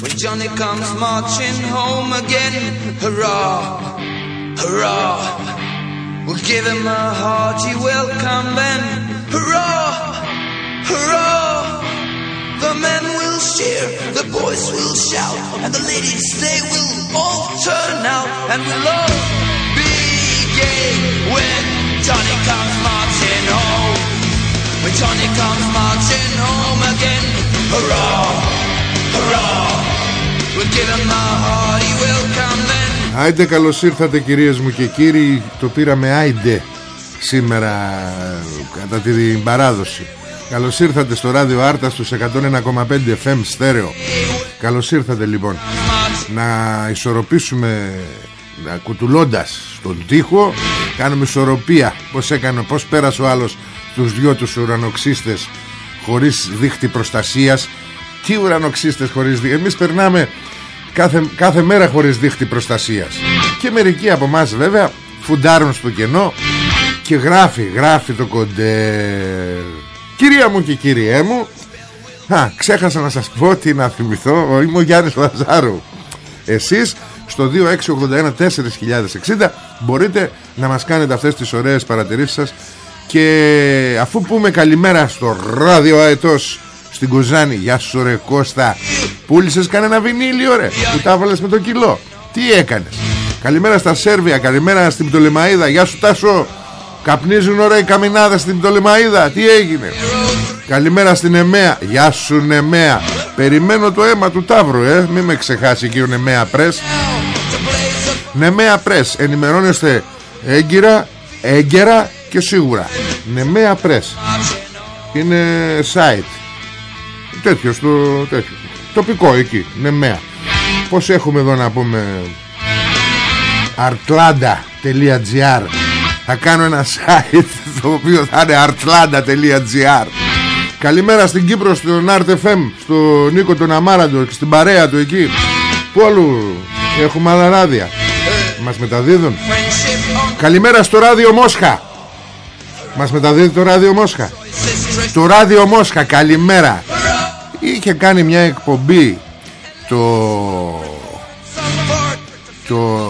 When Johnny comes marching home again, hurrah, hurrah. We'll give him a hearty welcome then, hurrah, hurrah. The men will cheer, the boys will shout, and the ladies they will all turn out, and we'll all be gay when Johnny comes marching home. When Johnny comes marching home again, hurrah, hurrah. Άιντε καλώς ήρθατε κυρίες μου και κύριοι. Το πήραμε άιντε σήμερα κατά την παράδοση. Καλώς ήρθατε στο ράδιο Άρτα στους 101,5 FM στέρεο Καλώς ήρθατε λοιπόν Να ισορροπήσουμε να κουτουλώντας στον τοίχο Κάνουμε ισορροπία. Πώς έκανε, πώς πέρασε ο άλλος Τους δυο τους ουρανοξύστες Χωρίς δίχτυ προστασίας. Τι ουρανοξύστες χωρίς δίχτυ Εμείς περνάμε κάθε, κάθε μέρα χωρίς δίχτυ προστασίας. Και μερικοί από εμάς βέβαια Φουντάρουν στο κενό Και γράφει, γράφει το κοντέρ. Κυρία μου και κυριέ μου Α, ξέχασα να σας πω τι να θυμηθώ. Είμαι ο Γιάννης Λαζάρου. Εσείς στο 2681 4060 Μπορείτε να μας κάνετε αυτές τις ωραίες παρατηρήσεις σας. Και αφού πούμε καλημέρα στο ράδιο αετός Στην Κουζάνη Γεια σου ρε Κώστα. Πούλησες κανένα βινίλιο ρε Που τα βάλες με το κιλό. Τι έκανες; Καλημέρα στα Σέρβια Καλημέρα στην Πτολεμαίδα. Γεια σου Τάσο. Καπνίζουν ωραία οι καμινάδες στην Πτολεμαίδα. Τι έγινε; Καλημέρα στην Εμέα. Γεια σου Νεμέα. Περιμένω το αίμα του Ταύρου ε. Μην με ξεχάσει εκεί ο Νεμέα Πρες Νεμέα Πρες Ενημερώνεστε έγκυρα Έγκαιρα και σίγουρα. Νεμέα Πρες Είναι site Τέτοιος στο τέτοιος. Τοπικό εκεί Νεμέα Πως έχουμε εδώ να πούμε artlanda.gr θα κάνω ένα site το οποίο θα είναι artlanda.gr Καλημέρα στην Κύπρο στον RTFM στο Νίκο τον Αμάραντο και στην παρέα του εκεί. Πού αλλού έχουμε άλλα ράδια. Μας μεταδίδουν. Καλημέρα στο ράδιο Μόσχα. Μας μεταδίδει το ράδιο Μόσχα. Το ράδιο Μόσχα καλημέρα Είχε κάνει μια εκπομπή Το Το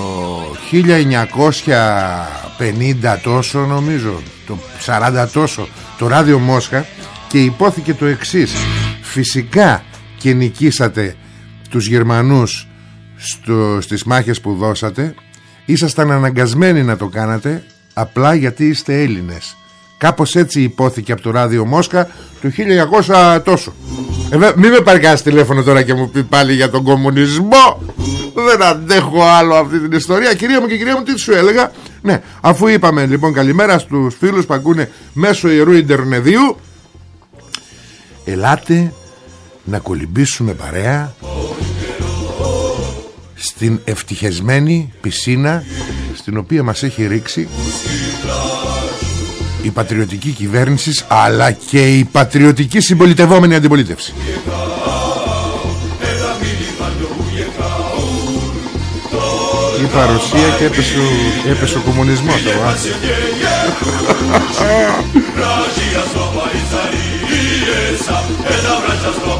1950 τόσο νομίζω Το 40 τόσο Το ράδιο Μόσχα Και υπόθηκε το εξής. Φυσικά και νικήσατε Τους Γερμανούς στο, Στις μάχες που δώσατε. Ήσασταν αναγκασμένοι να το κάνατε Απλά γιατί είστε Έλληνες Κάπως έτσι υπόθηκε από το ράδιο Μόσχα Το 1900 τόσο. Ε, Μην με παρκάσει τηλέφωνο τώρα και μου πει πάλι για τον κομμουνισμό. Δεν αντέχω άλλο αυτή την ιστορία. Κυρία μου και κυρία μου τι σου έλεγα; Ναι αφού είπαμε λοιπόν καλημέρα στους φίλους που ακούνε Μέσω ιερού Ιντερνεδίου Ελάτε να κολυμπήσουμε παρέα Στην ευτυχισμένη πισίνα Στην οποία μας έχει ρίξει η πατριωτική κυβέρνηση αλλά και η πατριωτική συμπολιτευόμενη αντιπολίτευση. Η παρουσία και έπεσε ο, έπεσε ο κομμουνισμός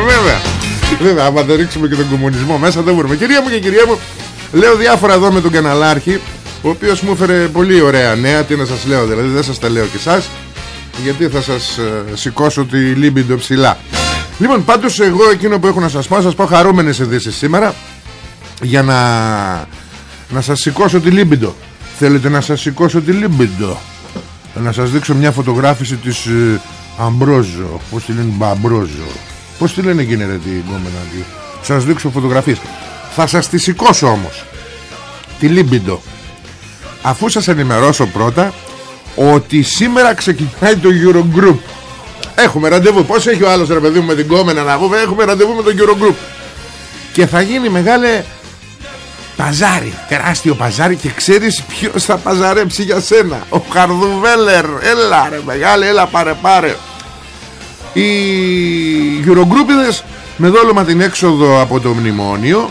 βέβαια Βέβαια, άμα δεν ρίξουμε και τον κομμουνισμό μέσα δεν μπορούμε. Κυρία μου και κυρία μου, λέω διάφορα εδώ με τον καναλάρχη, ο οποίος μου έφερε πολύ ωραία νέα. Τι να σας λέω, δηλαδή δεν σας τα λέω και εσάς, γιατί θα σας ε, σηκώσω τη λίμπιντο ψηλά. Λοιπόν, πάντως εγώ εκείνο που έχω να σας πω, να σας πω χαρούμενες ειδήσεις σήμερα, για να, να σας σηκώσω τη λίμπιντο. Θέλετε να σας σηκώσω τη λίμπιντο. Να σας δείξω μια φωτογράφηση της ε, Αμπρόζο. Πώς τη λένε; Μπαμπρόζο. Πώς τη λένε εκείνη ρε την κόμενα. Σας δείξω φωτογραφίες. Θα σας τη σηκώσω όμως. Τη λίμπιντο. Αφού σας ενημερώσω πρώτα ότι σήμερα ξεκινάει το Eurogroup. Έχουμε ραντεβού. Πώς έχει ο άλλος ρε παιδί μου με την κόμενα να πούμε; Έχουμε ραντεβού με το Eurogroup. Και θα γίνει μεγάλη Παζάρι, τεράστιο παζάρι και ξέρεις ποιος θα παζαρέψει για σένα; Ο Καρδουβέλερ, έλα ρε μεγάλη, έλα πάρε πάρε Οι Eurogρούπιδες με δόλωμα την έξοδο από το μνημόνιο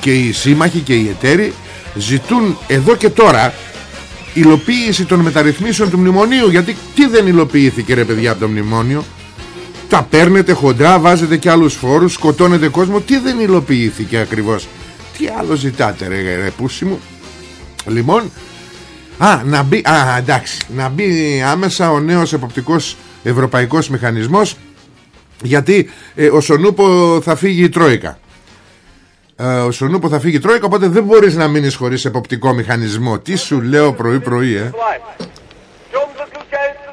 Και οι σύμμαχοι και οι εταίροι ζητούν εδώ και τώρα υλοποίηση των μεταρρυθμίσεων του μνημονίου. Γιατί τι δεν υλοποιήθηκε ρε παιδιά από το μνημόνιο; Τα παίρνετε χοντρά, βάζετε και άλλους φόρους, σκοτώνετε κόσμο. Τι δεν υλοποιήθηκε ακριβώς; Τι άλλο ζητάτε ρε, ρε πούσι μου; Λοιπόν Α, να μπει, α, εντάξει, να μπει άμεσα ο νέος εποπτικός ευρωπαϊκός μηχανισμός γιατί ε, ο Σονούπο θα φύγει η Τρόικα. Ε, ο Σονούπο θα φύγει η Τρόικα οπότε δεν μπορείς να μείνεις χωρίς εποπτικό μηχανισμό. Τι σου λέω πρωί πρωί ε;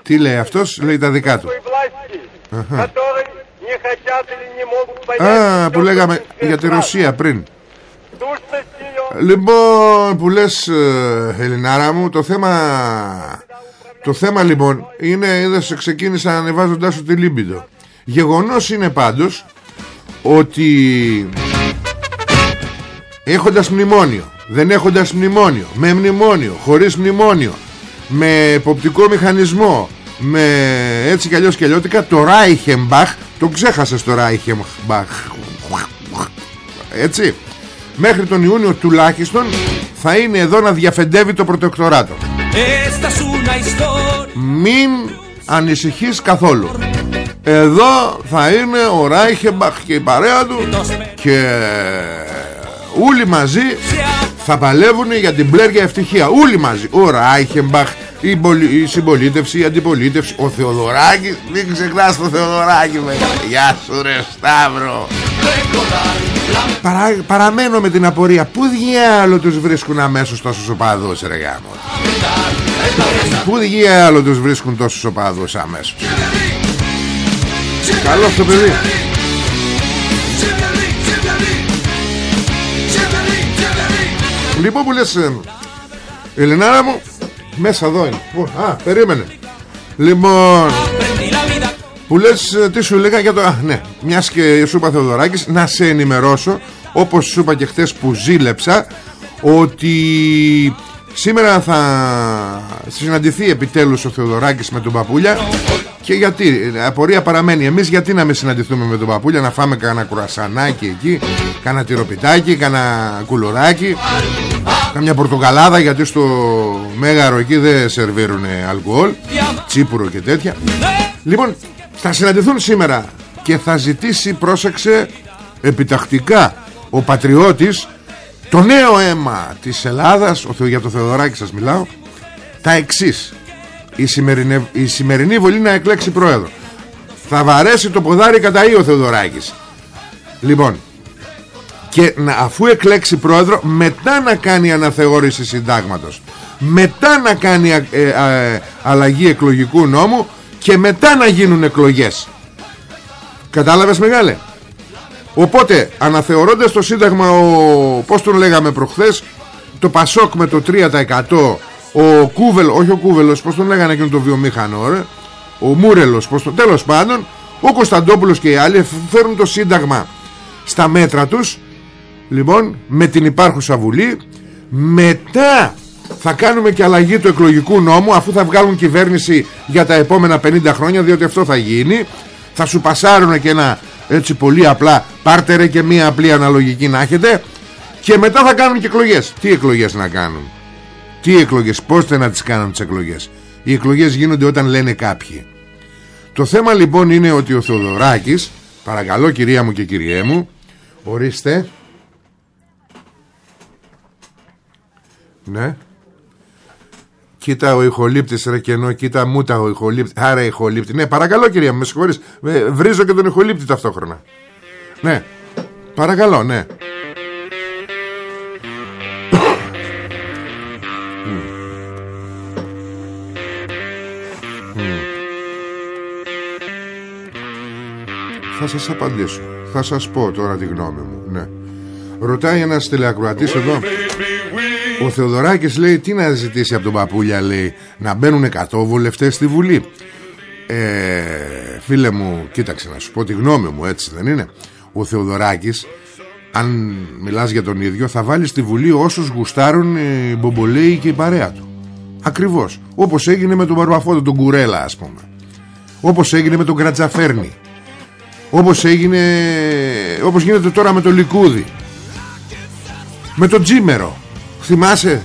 Τι λέει αυτός; Λέει τα δικά του. Α, που λέγαμε για τη Ρωσία πριν. Λοιπόν που λες ε, Ελληνάρα μου Το θέμα Το θέμα λοιπόν είναι Είδες ξεκίνησα ανεβάζοντάς σου τη Λίμπιντο Γεγονός είναι πάντως Ότι Έχοντας μνημόνιο Δεν έχοντας μνημόνιο Με μνημόνιο Χωρίς μνημόνιο Με εποπτικό μηχανισμό Με έτσι κι αλλιώς και αλλιώτικα Το Ράιχενμπαχ Το ξέχασες το Ράιχενμπαχ Έτσι μέχρι τον Ιούνιο τουλάχιστον θα είναι εδώ να διαφεντεύει το προτεκτοράτο μην ανησυχείς καθόλου. Εδώ θα είναι ο Ράιχεμπαχ και η παρέα του και όλοι μαζί θα παλεύουν για την πλέργια ευτυχία. Όλοι μαζί. Ο Ράιχεμπαχ η, η συμπολίτευση, η αντιπολίτευση ο Θεοδωράκης. Μην ξεχνάς το Θεοδωράκη Γεια σου ρε Σταύρο Παρα, παραμένω με την απορία. Πού διάλο τους βρίσκουν αμέσως τόσους οπαδούς ρε γάμο; Πού διάλο τους βρίσκουν τόσους οπαδούς αμέσως; Καλό το παιδί. Λοιπόν που λες ε, Ελληνάρα μου Μέσα εδώ είναι. Α περίμενε. Λοιπόν που λες ε, τι σου έλεγα για το... Α, ναι, μιας και σου είπα Θεοδωράκης Να σε ενημερώσω Όπως σου είπα και χθες που ζήλεψα Ότι σήμερα θα συναντηθεί επιτέλους ο Θεοδωράκης με τον Παπούλια. Και γιατί, απορία παραμένει Εμείς γιατί να μην συναντηθούμε με τον Παπούλια Να φάμε κανένα κουρασανάκι εκεί Κάνα τυροπιτάκι, κάνα κουλουράκι Καμιά πορτοκαλάδα γιατί στο Μέγαρο εκεί δεν σερβίρουν αλκοόλ Τσίπουρο και τέτοια. Λοιπόν θα συναντηθούν σήμερα και θα ζητήσει πρόσεξε επιτακτικά ο πατριώτης το νέο αίμα της Ελλάδας ο, για το Θεοδωράκη σας μιλάω τα εξής. Η σημερινή, η σημερινή βολή να εκλέξει πρόεδρο. Θα βαρέσει το ποδάρι κατά ή ο Θεοδωράκης. Λοιπόν και να, αφού εκλέξει πρόεδρο μετά να κάνει αναθεώρηση συντάγματος. Μετά να κάνει ε, ε, αλλαγή εκλογικού νόμου και μετά να γίνουν εκλογές. Κατάλαβες μεγάλε; Οπότε αναθεωρώντας το σύνταγμα ο, πως τον λέγαμε προχθές; Το Πασόκ με το 3% ο Κούβελ, όχι ο Κούβελος πως τον λέγανε εκείνο το βιομήχανο ρε, ο Μούρελος πως τον, τέλος πάντων ο Κωνσταντόπουλος και οι άλλοι φέρουν το σύνταγμα στα μέτρα τους. Λοιπόν με την υπάρχουσα βουλή μετά θα κάνουμε και αλλαγή του εκλογικού νόμου αφού θα βγάλουν κυβέρνηση για τα επόμενα 50 χρόνια διότι αυτό θα γίνει. Θα σου πασάρουν και ένα έτσι πολύ απλά πάρτε ρε και μία απλή αναλογική να έχετε. Και μετά θα κάνουν και εκλογές. Τι εκλογές να κάνουν; Τι εκλογές; Πως να τις κάνουν τις εκλογές; Οι εκλογές γίνονται όταν λένε κάποιοι. Το θέμα λοιπόν είναι ότι ο Θεοδωράκης Παρακαλώ κυρία μου και κυριέ μου Ορίστε. Ναι Κοίτα ο ηχολήπτης ρε κενό Κοίτα μούτα ο ηχολήπτης Άρα ηχολήπτη Ναι παρακαλώ κυρία μου με συγχωρείς. Ε, Βρίζω και τον ηχολήπτη ταυτόχρονα Ναι Παρακαλώ ναι Θα σας απαντήσω. Θα σας πω τώρα τη γνώμη μου. Ναι. Ρωτάει ένας τηλεακροατής εδώ Ο Θεοδωράκης λέει Τι να ζητήσει από τον Παπούλια λέει Να μπαίνουν 100 βουλευτές στη Βουλή. Ε, Φίλε μου Κοίταξε να σου πω τη γνώμη μου έτσι δεν είναι. Ο Θεοδωράκης Αν μιλάς για τον ίδιο Θα βάλει στη Βουλή όσους γουστάρουν Οι Μπομπολέοι και η παρέα του. Ακριβώς. Όπως έγινε με τον Μπαρβαφόδο Τον Κουρέλα ας πούμε. Όπως έγινε με τον Κρατζαφέρνη. Όπως έγινε όπως γίνεται τώρα με το Λικούδι με το Τζίμερο θυμάσαι;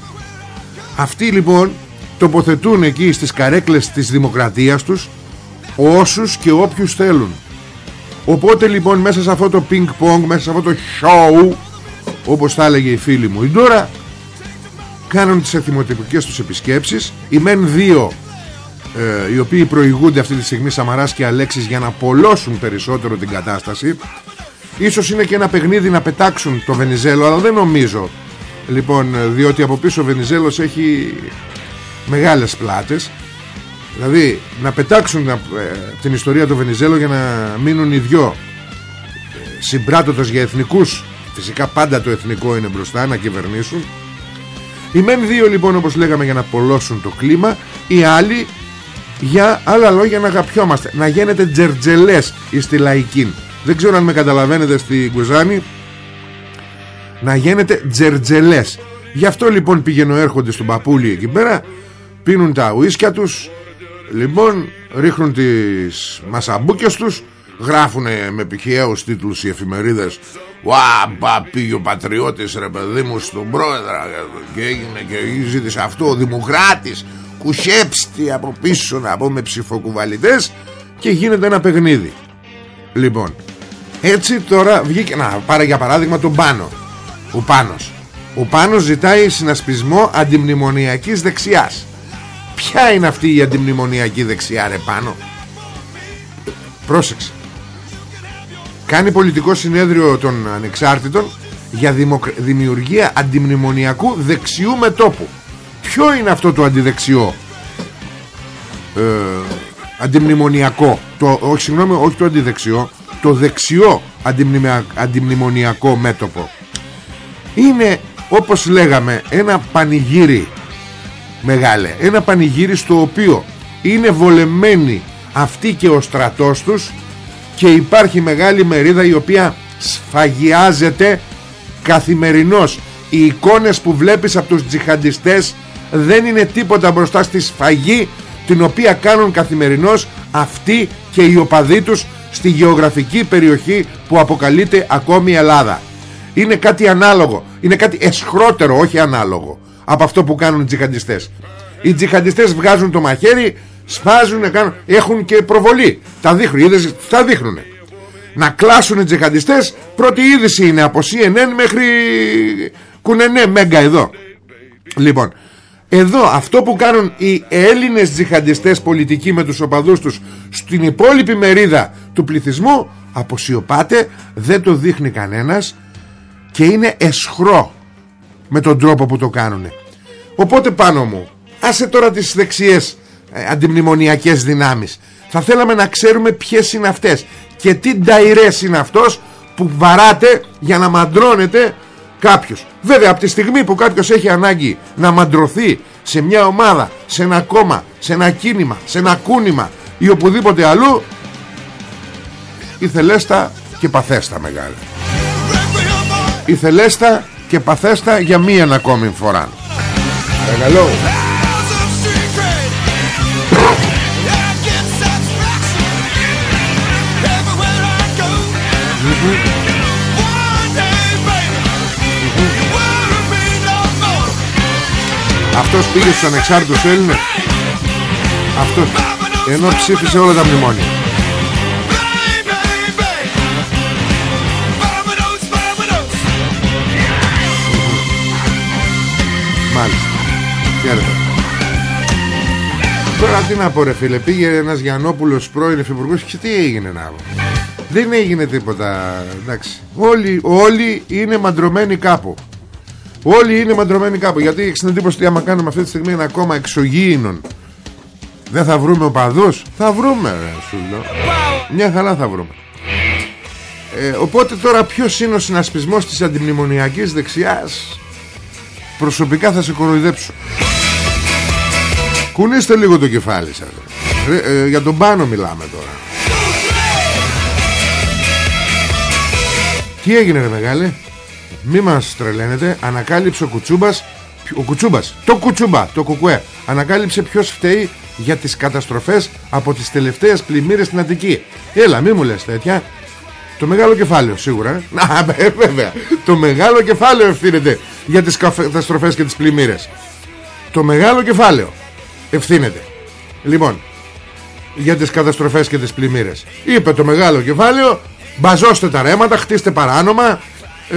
Αυτοί λοιπόν τοποθετούν εκεί στις καρέκλες της δημοκρατίας τους όσους και όποιους θέλουν. Οπότε λοιπόν μέσα σε αυτό το ping pong μέσα σε αυτό το show όπως θα έλεγε η φίλη μου η τώρα κάνουν τις εθιμοτυπικές τους επισκέψεις. Οι μεν δύο ε, οι οποίοι προηγούνται αυτή τη στιγμή Σαμαράς και Αλέξης για να πολλώσουν περισσότερο την κατάσταση. Ίσως είναι και ένα παιχνίδι να πετάξουν το Βενιζέλο αλλά δεν νομίζω λοιπόν διότι από πίσω ο Βενιζέλος έχει μεγάλες πλάτες. Δηλαδή να πετάξουν ε, την ιστορία του Βενιζέλο για να μείνουν οι δυο ε, συμπράττοντας για εθνικούς φυσικά πάντα το εθνικό είναι μπροστά να κυβερνήσουν. Οι μεν δύο λοιπόν όπως λέγαμε για να πολλώσουν το κλίμα οι άλλοι για άλλα λόγια να αγαπιόμαστε να γίνετε τζερτζελές στη λαϊκή δεν ξέρω αν με καταλαβαίνετε στη Κουζάνη να γίνετε τζερτζελές. Γι' αυτό λοιπόν πηγαίνω έρχονται στον παπούλι εκεί πέρα πίνουν τα ουίσκια τους λοιπόν ρίχνουν τις μασαμπούκες τους γράφουν με πηχαίους τίτλους οι εφημερίδες Ουα, πήγε ο πατριώτης ρε παιδί μου στον πρόεδρο και έγινε και ζήτησε αυτό ο δημοκράτης κουσέψτη από πίσω να πούμε ψηφοκουβαλιτές και γίνεται ένα παιχνίδι. Λοιπόν έτσι τώρα βγήκε να πάρε για παράδειγμα τον Πάνο ο Πάνος ο Πάνος ζητάει συνασπισμό αντιμνημονιακής δεξιάς. Ποια είναι αυτή η αντιμνημονιακή δεξιά ρε Πάνο; Πρόσεξε. Κάνει πολιτικό συνέδριο των ανεξάρτητων για δημιουργία αντιμνημονιακού δεξιού μετόπου. Ποιο είναι αυτό το αντιδεξιό; Ε, Αντιμνημονιακό. Το, Όχι συγγνώμη όχι το αντιδεξιό Το δεξιό αντιμνημονιακό μέτωπο Είναι όπως λέγαμε Ένα πανηγύρι Μεγάλε Ένα πανηγύρι στο οποίο Είναι βολεμένοι αυτοί και ο στρατός τους Και υπάρχει μεγάλη μερίδα η οποία Σφαγιάζεται Καθημερινώς Οι εικόνες που βλέπεις από τους τζιχαντιστές δεν είναι τίποτα μπροστά στη σφαγή την οποία κάνουν καθημερινώς αυτοί και οι οπαδοί τους στη γεωγραφική περιοχή που αποκαλείται ακόμη η Ελλάδα. Είναι κάτι ανάλογο, είναι κάτι εσχρότερο, όχι ανάλογο από αυτό που κάνουν οι τζιχαντιστές. Οι τζιχαντιστές βγάζουν το μαχαίρι, σφάζουν, κάνουν, έχουν και προβολή. Τα δείχνουν, είδες, τα δείχνουν. Να κλάσουν οι τζιχαντιστές, πρώτη είδηση είναι από CNN μέχρι κουνενέ μέγκα εδώ. Λοιπόν, εδώ αυτό που κάνουν οι Έλληνες τζιχαντιστές πολιτικοί με τους οπαδούς τους στην υπόλοιπη μερίδα του πληθυσμού αποσιωπάται, δεν το δείχνει κανένας και είναι εσχρό με τον τρόπο που το κάνουν. Οπότε πάνω μου, άσε τώρα τις δεξιές ε, αντιμνημονιακές δυνάμεις. Θα θέλαμε να ξέρουμε ποιες είναι αυτές και τι νταϊρές είναι αυτός που βαράτε για να μαντρώνετε κάποιος. Βέβαια από τη στιγμή που κάποιος έχει ανάγκη να μαντρωθεί σε μια ομάδα, σε ένα κόμμα, σε ένα κίνημα, σε ένα κούνημα ή οπουδήποτε αλλού ηθελέστα και παθέστα μεγάλα. Ηθελέστα και παθέστα για μία ακόμη φορά. Παρακαλώ. Αυτός πήγε στους ανεξάρτητους Έλληνες Αυτός Ενώ ψήφισε όλα τα μνημόνια Χαίρετε. Τώρα τι να πω ρε φίλε Πήγε ένας Γιαννόπουλος πρώην υφυπουργός Και τι έγινε να Δεν έγινε τίποτα Εντάξει. Όλοι, όλοι είναι μαντρωμένοι κάπου. Όλοι είναι μαντρωμένοι κάπου. Γιατί έχεις την εντύπωση ότι άμα κάνουμε αυτή τη στιγμή Ένα κόμμα εξωγήινων Δεν θα βρούμε οπαδούς; Θα βρούμε ρε σου λέω. Μια χαρά θα βρούμε. Ε, Οπότε τώρα ποιος είναι ο συνασπισμός Της αντιμνημονιακής δεξιάς; Προσωπικά θα σε κοροϊδέψω. Κουνήστε λίγο το κεφάλι σας. Ε, Για τον πάνω μιλάμε τώρα. Τι έγινε ρε μεγάλε; Μη μας τρελαίνετε. Ανακάλυψε ο Κουτσούμπας Ο Κουτσούμπας. Το Κουτσούμπα Το Κουκουέ. Ανακάλυψε ποιος φταίει για τις καταστροφές Από τις τελευταίες πλημμύρες στην Αττική. Έλα μη μου λες τέτοια Το μεγάλο κεφάλαιο σίγουρα. Ε. Να βέβαια. Το μεγάλο κεφάλαιο ευθύνεται Για τις καταστροφές και τις πλημμύρες. Το μεγάλο κεφάλαιο ευθύνεται. Λοιπόν Για τις καταστροφές και τις πλημμύρες. Είπε το μεγάλο κεφάλαιο Μπαζώστε τα ρέματα, χτίστε παράνομα ε,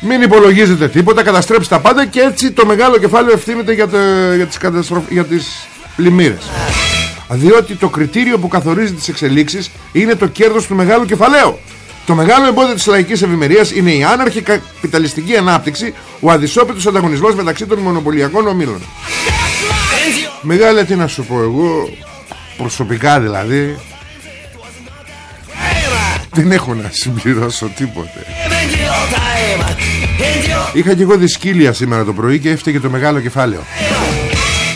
Μην υπολογίζετε τίποτα Καταστρέψτε τα πάντα Και έτσι το μεγάλο κεφάλαιο ευθύνεται για, το, για, τις, καταστροφ, για τις πλημμύρες Διότι το κριτήριο που καθορίζει τις εξελίξεις Είναι το κέρδος του μεγάλου κεφαλαίου. Το μεγάλο εμπόδιο της λαϊκής ευημερίας είναι η άναρχη καπιταλιστική ανάπτυξη, ο αδυσόπιτος ανταγωνισμός μεταξύ των μονοπωλιακών ομίλων. Μεγάλε τι να σου πω εγώ Προσωπικά δηλαδή Δεν έχω να συμπληρώσω τίποτε. Είχα και εγώ δυσκύλια σήμερα το πρωί Και έφταιγε το μεγάλο κεφάλαιο.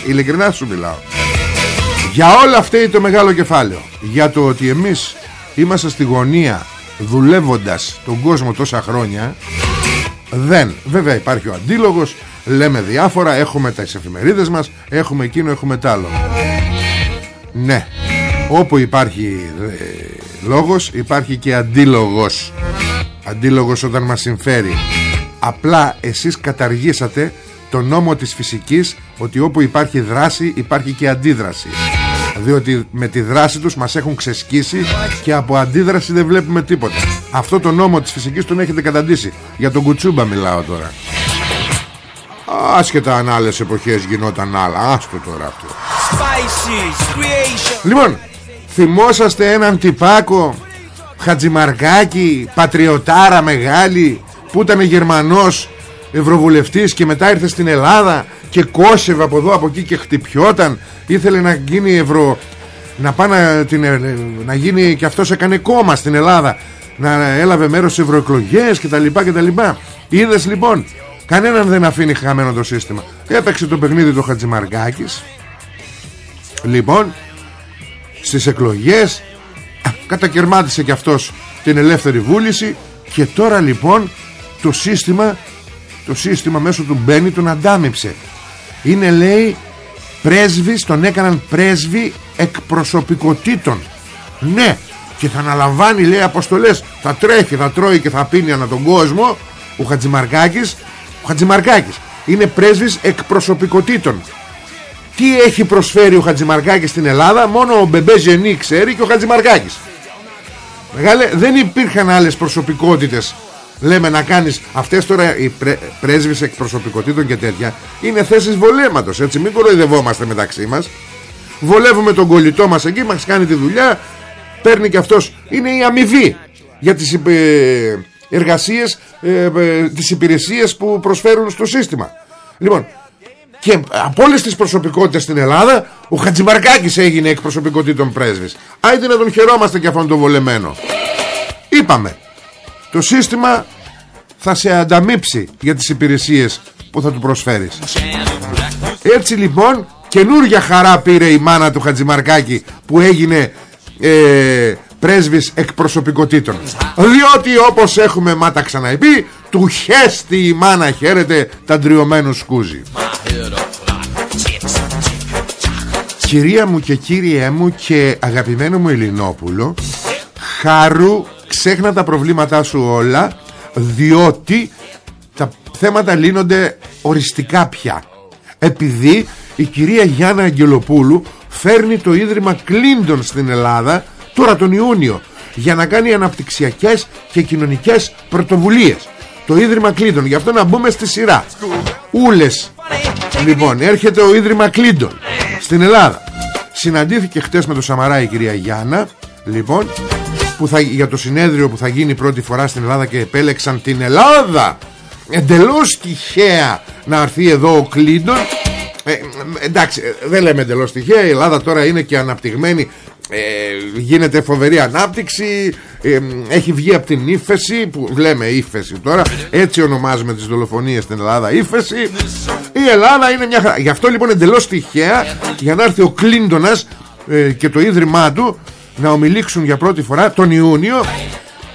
Ειλικρινά σου μιλάω Για όλα αυτά το μεγάλο κεφάλαιο. Για το ότι εμείς Είμαστε στη γωνία Δουλεύοντας τον κόσμο τόσα χρόνια Δεν. Βέβαια υπάρχει ο αντίλογος Λέμε διάφορα, έχουμε τα εφημερίδες μας Έχουμε εκείνο, έχουμε τ' άλλο. Ναι. Όπου υπάρχει ε, λόγος Υπάρχει και αντίλογος. Αντίλογος όταν μας συμφέρει. Απλά εσείς καταργήσατε Το νόμο της φυσικής Ότι όπου υπάρχει δράση υπάρχει και αντίδραση διότι με τη δράση τους μας έχουν ξεσκίσει και από αντίδραση δεν βλέπουμε τίποτα. Αυτό το νόμο της φυσικής τον έχετε καταντήσει. Για τον Κουτσούμπα μιλάω τώρα. Άσχετα αν άλλες εποχές γινόταν άλλα. Άστο τώρα αυτό. Λοιπόν Θυμόσαστε έναν τυπάκο Χατζημαρκάκη Πατριωτάρα μεγάλη Που ήταν Γερμανός Ευρωβουλευτής και μετά ήρθε στην Ελλάδα Και κόσευε από εδώ από εκεί και χτυπιόταν. Ήθελε να γίνει ευρω... Να πάει να, την... να γίνει και αυτός έκανε κόμμα στην Ελλάδα. Να έλαβε μέρος σε ευρωεκλογές και τα λοιπά και τα λοιπά. Είδες λοιπόν Κανέναν δεν αφήνει χαμένο το σύστημα. Έπαιξε το παιχνίδι του Χατζημαρκάκης Λοιπόν Στις εκλογές Κατακερμάτισε και αυτός Την ελεύθερη βούληση Και τώρα λοιπόν το σύστημα Το σύστημα μέσω του Μπένι τον αντάμυψε. Είναι λέει Πρέσβης τον έκαναν πρέσβη Εκπροσωπικότητων. Ναι και θα αναλαμβάνει λέει αποστολές. Θα τρέχει, θα τρώει και θα πίνει ανά τον κόσμο Ο Χατζημαρκάκης. Ο Χατζημαρκάκης είναι πρέσβης εκπροσωπικότητων. Τι έχει προσφέρει ο Χατζημαρκάκης στην Ελλάδα μόνο ο Μπεμπέ Ζενή ξέρει και ο Χατζημαρκάκης. Μεγάλε δεν υπήρχαν άλλες προσωπικότητες λέμε να κάνεις αυτές τώρα οι πρέ, πρέσβεις εκπροσωπικότητων και τέτοια είναι θέσεις βολέματος έτσι. Μην κοροϊδευόμαστε μεταξύ μας. Βολεύουμε τον κολλητό μας εκεί μας κάνει τη δουλειά παίρνει και αυτός. Είναι η αμοιβή για τις ε, εργασίες ε, ε, τις υπηρεσίες που προσφέρουν στο σύστημα. Λοιπόν και από όλες τις προσωπικότητες στην Ελλάδα ο Χατζημαρκάκης έγινε εκ προσωπικότητων πρέσβης. Άιτε να τον χαιρόμαστε και αυτόν τον βολεμένο. Είπαμε το σύστημα θα σε ανταμείψει για τις υπηρεσίες που θα του προσφέρεις. Έτσι λοιπόν καινούργια χαρά πήρε η μάνα του Χατζημαρκάκη που έγινε ε, πρέσβης εκπροσωπικότητων. Διότι όπως έχουμε μάτα ξαναεπεί του χέστη η μάνα χαίρεται τα ντριωμένου σκούζι Κυρία μου και κύριέ μου και αγαπημένο μου Ελληνόπουλο Χάρου ξέχνα τα προβλήματά σου όλα Διότι τα θέματα λύνονται οριστικά πια. Επειδή η κυρία Γιάννα Αγγελοπούλου φέρνει το Ίδρυμα Κλίντον στην Ελλάδα τώρα τον Ιούνιο για να κάνει αναπτυξιακές και κοινωνικές πρωτοβουλίες. Το Ίδρυμα Κλίντον γι' αυτό να μπούμε στη σειρά. Ούλες. Λοιπόν έρχεται ο Ίδρυμα Κλίντον Στην Ελλάδα. Συναντήθηκε χτες με το Σαμαρά η κυρία Γιάννα. Λοιπόν που θα, για το συνέδριο που θα γίνει πρώτη φορά στην Ελλάδα και επέλεξαν την Ελλάδα. Εντελώς τυχαία να έρθει εδώ ο Κλίντον. Ε, εντάξει δεν λέμε εντελώς τυχαία. Η Ελλάδα τώρα είναι και αναπτυγμένη. Ε, γίνεται φοβερή ανάπτυξη. Ε, έχει βγει από την ύφεση που λέμε ύφεση τώρα. Έτσι ονομάζουμε τις δολοφονίες στην Ελλάδα ύφεση. Η Ελλάδα είναι μια χαρά. Γι' αυτό λοιπόν εντελώς τυχαία για να έρθει ο Κλίντονας ε, και το ίδρυμά του να ομιλήξουν για πρώτη φορά τον Ιούνιο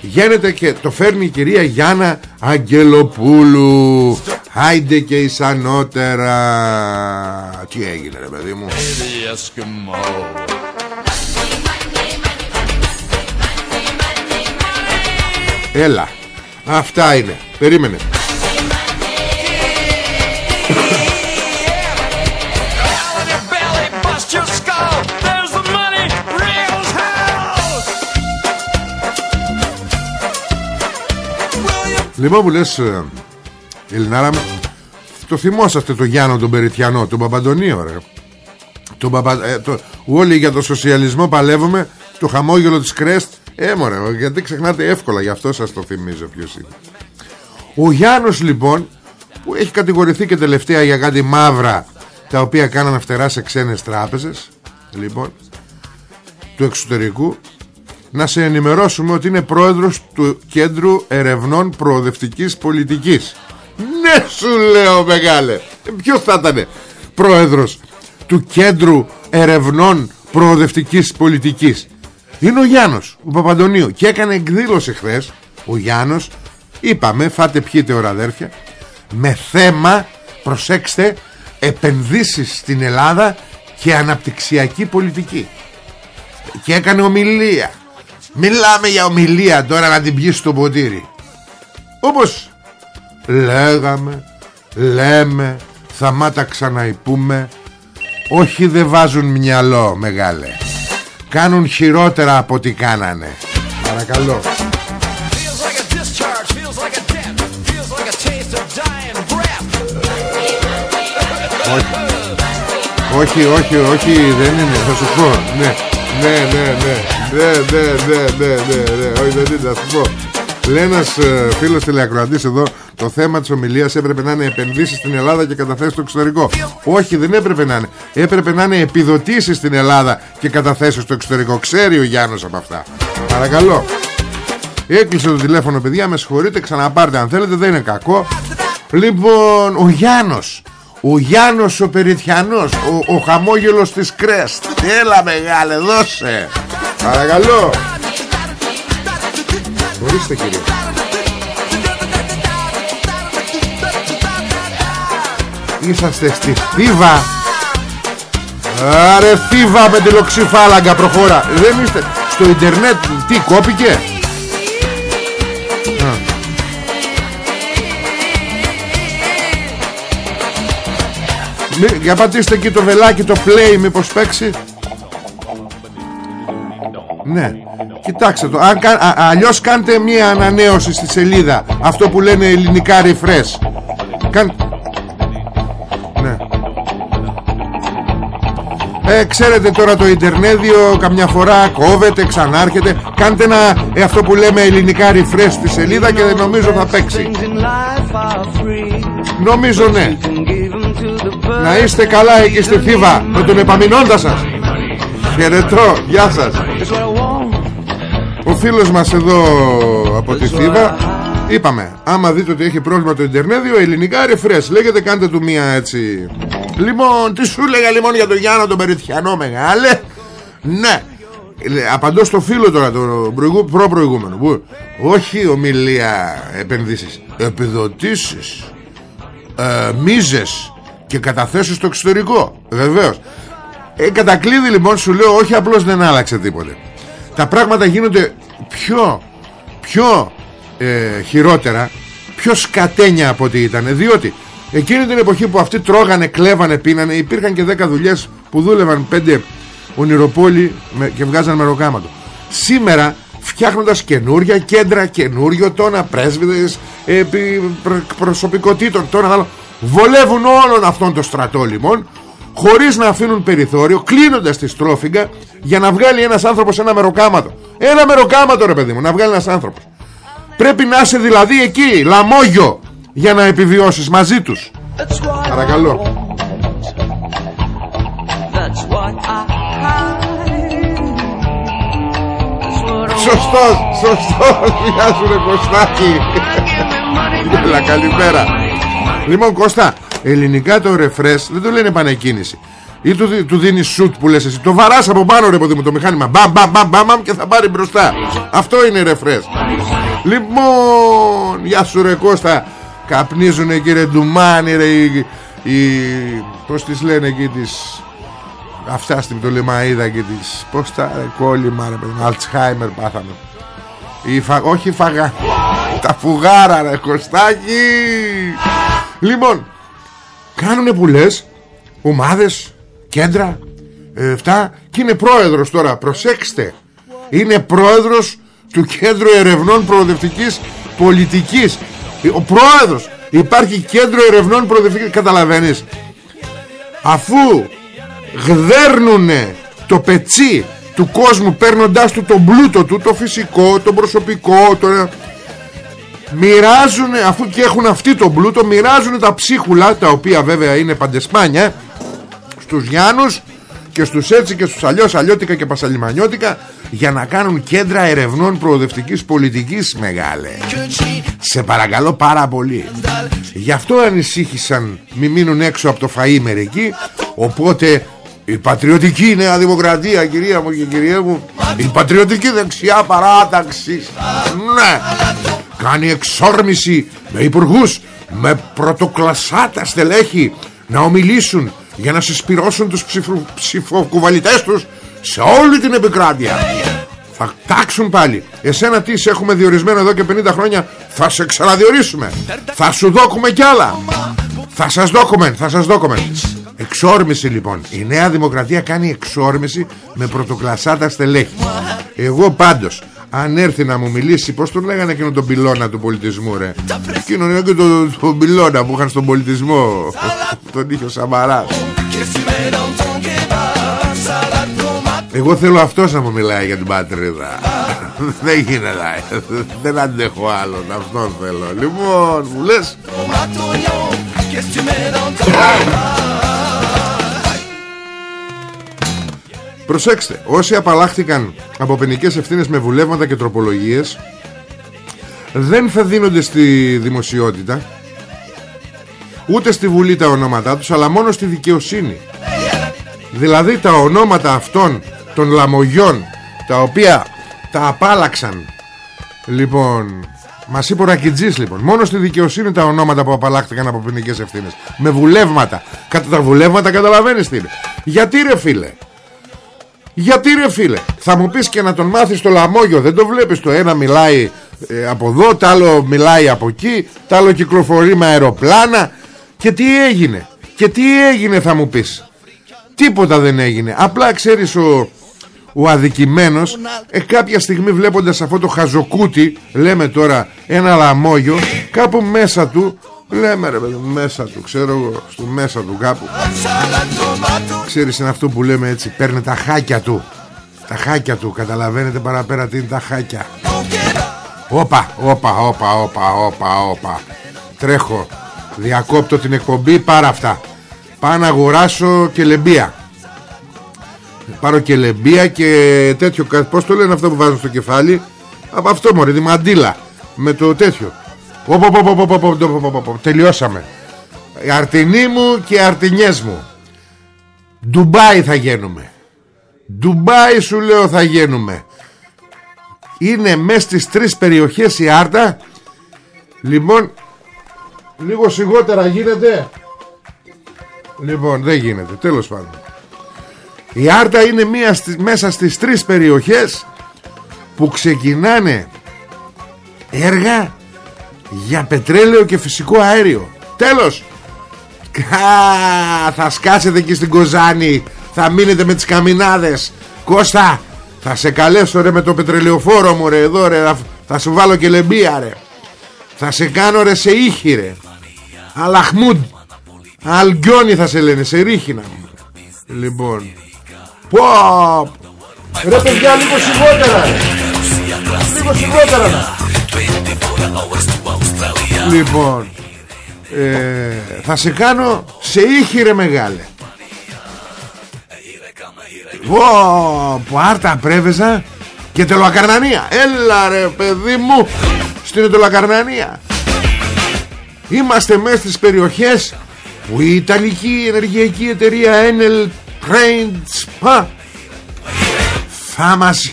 γίνεται και το φέρνει η κυρία Γιάννα Αγγελοπούλου. Άιντε και ισανότερα. Τι έγινε ρε παιδί μου; Έλα. Αυτά είναι. Περίμενε Λοιπόν που λες ε, Ελληνάρα Το θυμόσαστε το Γιάννο τον Περιτιανό Τον Παπαντονίο ρε. Τον Παπα... ε, το... Όλοι για το σοσιαλισμό παλεύουμε Το χαμόγελο της Κρέστ. Ε μωρέ γιατί ξεχνάτε εύκολα Γι' αυτό σας το θυμίζω ποιος είναι. Ο Γιάννος λοιπόν Που έχει κατηγορηθεί και τελευταία για κάτι μαύρα Τα οποία κάνανε φτερά σε ξένες τράπεζες Λοιπόν Του εξωτερικού να σε ενημερώσουμε ότι είναι πρόεδρος του Κέντρου Ερευνών Προοδευτικής Πολιτικής. Ναι σου λέω μεγάλε. Ποιος θα ήταν πρόεδρος του Κέντρου Ερευνών Προοδευτικής Πολιτικής; Είναι ο Γιάννος, ο Παπαντονίου. Και έκανε εκδήλωση χθες ο Γιάννος, είπαμε, φάτε πιείτε ώρα αδέρφια, με θέμα, προσέξτε, επενδύσεις στην Ελλάδα και αναπτυξιακή πολιτική. Και έκανε ομιλία Μιλάμε για ομιλία τώρα να την πιεις στο ποτήρι. Όπως λέγαμε, λέμε, θα μάτα ξαναυπούμε Όχι δεν βάζουν μυαλό μεγάλε. Κάνουν χειρότερα από ό,τι κάνανε. Παρακαλώ. Όχι, όχι, όχι, δεν είναι, θα σου πω, ναι, ναι, ναι, ναι. Ναι, ναι, ναι, ναι, ναι, ναι, όχι δεν είναι, να σου πω. Λέει ένας ε, φίλος τηλεακροατής εδώ, το θέμα της ομιλίας έπρεπε να είναι επενδύσεις στην Ελλάδα και καταθέσεις στο εξωτερικό. Όχι, δεν έπρεπε να είναι. Έπρεπε να είναι επιδοτήσεις στην Ελλάδα και καταθέσεις στο εξωτερικό. Ξέρει ο Γιάννος από αυτά. Παρακαλώ. Έκλεισε το τηλέφωνο, παιδιά. Με συγχωρείτε, ξαναπάρτε αν θέλετε, δεν είναι κακό. Λοιπόν, ο Γιάννος ο Γιάννος ο Περιτιανός Ο, ο χαμόγελος της Κρέστ Έλα μεγάλε δώσε Παρακαλώ. Ορίστε κύριε. Είσαστε στη Θήβα Άρε Θήβα με τη λοξιφάλαγγα προχώρα. Δεν είστε στο ίντερνετ Τι κόπηκε; Για πατήστε εκεί το βελάκι το play μήπως παίξει Ναι. Κοιτάξτε το αν, α, Αλλιώς κάντε μία ανανέωση στη σελίδα Αυτό που λένε ελληνικά refresh. Κάν... Ναι. Ε, ξέρετε τώρα το Ιντερνέδιο καμιά φορά κόβεται, ξανάρχεται. Κάντε ένα ε, αυτό που λέμε ελληνικά refresh στη σελίδα και νομίζω θα παίξει. Νομίζω ναι. Να είστε καλά εκεί στη Θήβα Με τον επαμεινώντα σας. Χαιρετώ, γεια σας Ο φίλος μας εδώ Από τη Θήβα Είπαμε, άμα δείτε ότι έχει πρόβλημα το Ιντερνέδιο Ελληνικά refresh Λέγεται κάντε του μία έτσι Λοιπόν, τι σου λέγα λοιπόν για τον Γιάννα τον Περιτιανό μεγάλε; Ναι. Απαντώ στο φίλο τώρα το προ-προηγούμενο Όχι ομιλία επενδύσεις Επιδοτήσεις ε, Μίζες Και καταθέσεις στο εξωτερικό Βεβαίως. Ε, Κατακλείδη λοιπόν σου λέω όχι απλώς δεν άλλαξε τίποτε Τα πράγματα γίνονται πιο Πιο ε, χειρότερα Πιο σκατένια από ό,τι ήταν. Διότι Εκείνη την εποχή που αυτοί τρώγανε, κλέβανε, πίνανε Υπήρχαν και 10 δουλειές που δούλευαν 5 ονειροπόλοι και βγάζαν μεροκάματο Σήμερα φτιάχνοντας καινούρια κέντρα, καινούριο τόνα πρέσβηδες, επί προσωπικότητων, τόνα άλλο βολεύουν όλον αυτόν τον στρατό λοιπόν χωρίς να αφήνουν περιθώριο κλείνοντας τη στρόφιγγα για να βγάλει ένας άνθρωπος ένα μεροκάματο. Ένα μεροκάματο ρε παιδί μου να βγάλει ένας άνθρωπος. Πρέπει να είσαι δηλαδή εκεί λαμόγιο για να επιβιώσεις μαζί τους. Παρακαλώ. Σωστός, σωστός Γεια σου ρε Κωστάκη. Έλα καλημέρα. Λοιπόν Κώστα Ελληνικά το ρεφρές δεν το λένε επανεκκίνηση. Ή του, του δίνεις σουτ που λες εσύ. Το βαράς από πάνω ρε παιδί μου το μηχάνημα. Μπαμ μπαμ μπαμ μπαμ και θα πάρει μπροστά. Αυτό είναι ρεφρές. Λοιπόν Γεια σου ρε Κώστα. Καπνίζουνε κύριε Ντουμάνι ρε οι, οι, Πώς τις λένε εκεί τις Αυτά στην το Λεμαΐδα και τις Πώς τα ρε κόλλημα ρε παιδί Αλτσχάιμερ πάθαμε. Η φα... Όχι φαγά Τα φουγάρα ρε Κωστάκι Λοιπόν Κάνουνε που λες Ομάδες Κέντρα ε, Αυτά. Και είναι πρόεδρος τώρα Προσέξτε. Είναι πρόεδρος του Κέντρου Ερευνών Προοδευτικής Πολιτικής. Ο πρόεδρος Υπάρχει κέντρο ερευνών προοδευτικής Καταλαβαίνεις. Αφού γδέρνουνε το πετσί του κόσμου παίρνοντάς του τον πλούτο του το φυσικό, το προσωπικό το... μοιράζουν αφού και έχουν αυτοί τον πλούτο μοιράζουν τα ψίχουλα τα οποία βέβαια είναι παντεσπάνια στους Γιάννους και στους έτσι και στους αλλιώς αλλιώτικα και πασαλιμανιώτικα για να κάνουν κέντρα ερευνών προοδευτικής πολιτικής μεγάλε. Σε παρακαλώ πάρα πολύ. Γι' αυτό ανησύχησαν μη μείνουν έξω από το φαΐ μερικοί οπότε η πατριωτική Νέα Δημοκρατία κυρία μου και κυρία μου Η πατριωτική δεξιά παράταξη. Ναι Κάνει εξόρμηση με υπουργούς, Με πρωτοκλασσάτα στελέχη Να ομιλήσουν για να συσπυρώσουν τους ψηφο, ψηφοκουβαλιτές τους Σε όλη την επικράτεια. Θα τάξουν πάλι. Εσένα τι σε έχουμε διορισμένο εδώ και 50 χρόνια Θα σε ξαναδιορίσουμε. Θα σου δώκουμε κι άλλα. Θα σας δώκουμε Θα σας δώκουμε. Εξόρμηση λοιπόν. Η Νέα Δημοκρατία κάνει εξόρμηση Με πρωτοκλασσάτα στελέχη. Εγώ πάντως αν έρθει να μου μιλήσει Πως τον λέγανε εκείνο τον πυλώνα του πολιτισμού ρε; Εκείνο είναι και τον το πυλώνα που είχαν στον πολιτισμό. Τον είχε ο Σαμαράς. Εγώ θέλω αυτός να μου μιλάει για την πατρίδα. Δεν γίνεται. Δεν αντέχω άλλον. Αυτό θέλω. Λοιπόν μου λες Προσέξτε, όσοι απαλλάχθηκαν από ποινικές ευθύνες με βουλεύματα και τροπολογίες δεν θα δίνονται στη δημοσιότητα ούτε στη Βουλή τα ονόματά τους αλλά μόνο στη δικαιοσύνη. Δηλαδή τα ονόματα αυτών των λαμογιών τα οποία τα απάλαξαν λοιπόν μας είπε ο Ρακιτζής λοιπόν μόνο στη δικαιοσύνη τα ονόματα που απαλλάχθηκαν από ποινικές ευθύνες με βουλεύματα. Κατά τα βουλεύματα καταλαβαίνεις τι είναι. Γιατί ρε φίλε γιατί ρε φίλε Θα μου πεις και να τον μάθεις το λαμόγιο Δεν το βλέπεις το ένα μιλάει ε, από εδώ Το άλλο μιλάει από εκεί Το άλλο κυκλοφορεί με αεροπλάνα. Και τι έγινε Και τι έγινε θα μου πεις. Τίποτα δεν έγινε. Απλά ξέρεις ο, ο αδικημένος ε, Κάποια στιγμή βλέποντας αυτό το χαζοκούτι Λέμε τώρα ένα λαμόγιο Κάπου μέσα του Λέμε ρε παιδί μέσα του Ξέρω εγώ στο μέσα του κάπου. Ξέρεις είναι αυτό που λέμε έτσι Παίρνει τα χάκια του. Τα χάκια του καταλαβαίνετε παραπέρα τι είναι τα χάκια. Όπα όπα όπα όπα όπα όπα. Τρέχω Διακόπτω την εκπομπή πάρα αυτά. Πάω να αγοράσω και λεμπία Πάρω και λεμπία και τέτοιο Πώς το λένε αυτό που βάζουν στο κεφάλι; Από αυτό μωρέ τη μαντήλα Με το τέτοιο Τελειώσαμε. Αρτινή μου και αρτινιές μου. Ντουμπάι θα γίνουμε. Ντουμπάι σου λέω θα γίνουμε. Είναι μέσα στις τρεις περιοχές η Άρτα. Λοιπόν Λίγο σιγότερα γίνεται. Λοιπόν δεν γίνεται Τέλος πάντων. Η Άρτα είναι μία μέσα στις τρεις περιοχές Που ξεκινάνε Έργα για πετρέλαιο και φυσικό αέριο. Τέλος. Κα, θα σκάσετε εκεί στην Κοζάνη. Θα μείνετε με τις καμινάδες. Κώστα θα σε καλέσω ρε με το πετρελαιοφόρο μου ρε εδώ ρε. Θα σου βάλω και λεμπία ρε. Θα σε κάνω ρε σε ήχη ρε. Αλαχμούντ Αλγκιόνι θα σε λένε Σε ρίχινα Λοιπόν. Πω Ρε παιδιά λίγο σιγότερα Λίγο σιγότερα Λοιπόν ε, Θα σε κάνω Σε ήχη ρε μεγάλε. Πω Πάρτα πρέβεζα Και τελοακαρνανία Έλα ρε παιδί μου Στην τελοακαρνανία Είμαστε μέσα στις περιοχές που η Ιταλική ενεργειακή εταιρεία Enel Train Spa θα μας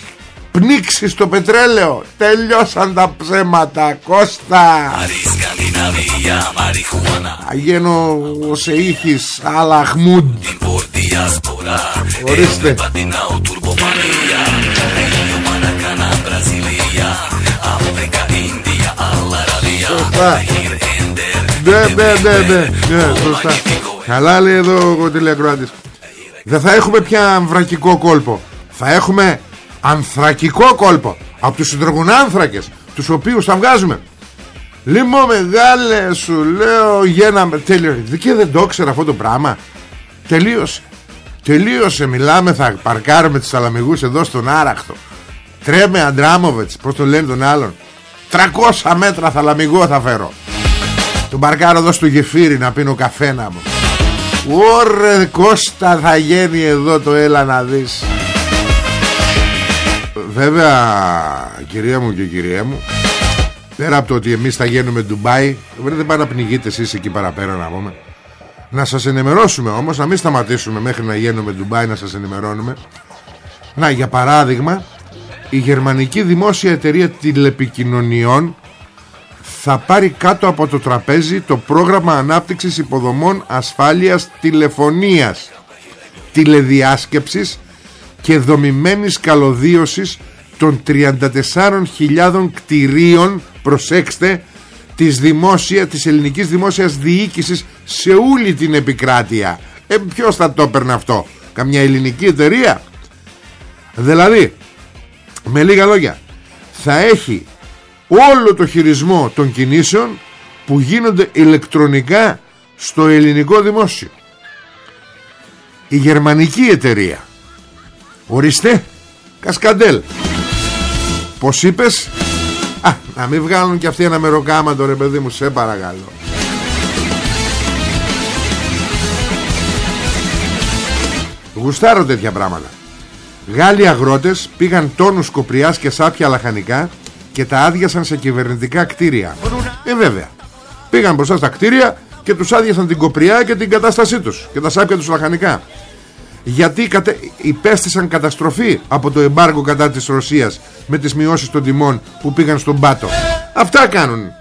πνίξεις στο πετρέλαιο. Τελειώσαν τα ψέματα Κώστα. Αγένω σε ήχης Αλαχμούντ Ορίστε. Σωστά. Ναι, ναι, ναι, ναι, ναι, σωστά. Καλά λέει εδώ ο τηλεακροάτης. Δεν θα έχουμε πια αμβρακικό κόλπο. Θα έχουμε ανθρακικό κόλπο. Από τους συντρογουνάνθρακες, τους οποίους θα βγάζουμε. Λίμω μεγάλε σου λέω γέναμε τέλειο Και δεν το ήξερα αυτό το πράγμα. Τελείωσε. Τελείωσε. Μιλάμε θα παρκάρουμε τις Σαλαμιγούς εδώ στον Άραχτο. Τρέμε Αντράμοβετς Πώς το λένε τον άλλον. 300 μέτρα θαλαμιγό θα φέρω. Τον παρκάρω εδώ στο γεφύρι να πίνω καφέ να μου. Ωρε Κώστα θα γίνει εδώ το έλα να δεις Βέβαια κυρία μου και κυρία μου Πέρα από το ότι εμείς θα γίνουμε Ντουμπάι Δεν πάει να πνιγείτε εσείς εκεί παραπέρα να πούμε. Να σας ενημερώσουμε όμως Να μην σταματήσουμε μέχρι να γίνουμε Ντουμπάι Να σας ενημερώνουμε. Να για παράδειγμα Η γερμανική δημόσια εταιρεία τηλεπικοινωνιών θα πάρει κάτω από το τραπέζι το πρόγραμμα ανάπτυξης υποδομών ασφάλειας τηλεφωνίας, τηλεδιάσκεψης και δομημένης καλωδίωσης των 34.000 κτηρίων, προσέξτε, της, δημόσια, της ελληνικής δημόσιας διοίκησης σε όλη την επικράτεια. Ε, ποιος θα το έπαιρνε αυτό, καμιά ελληνική εταιρεία; Δηλαδή, με λίγα λόγια, θα έχει όλο το χειρισμό των κινήσεων που γίνονται ηλεκτρονικά στο ελληνικό δημόσιο η γερμανική εταιρεία ορίστε Κασκαντέλ πως είπες; Α, να μην βγάλουν και αυτοί ένα μεροκάματο ρε παιδί μου σε παρακαλώ Γουστάρω τέτοια πράγματα Γάλλοι αγρότες πήγαν τόνους κοπριάς και σάπια λαχανικά και τα άδειασαν σε κυβερνητικά κτίρια. Ε, βέβαια. Πήγαν μπροστά στα κτίρια και τους άδειασαν την κοπριά και την κατάστασή τους και τα σάπια τους λαχανικά. Γιατί κατε... υπέστησαν καταστροφή από το εμπάργο κατά της Ρωσίας με τις μειώσεις των τιμών που πήγαν στον πάτο. Αυτά κάνουν.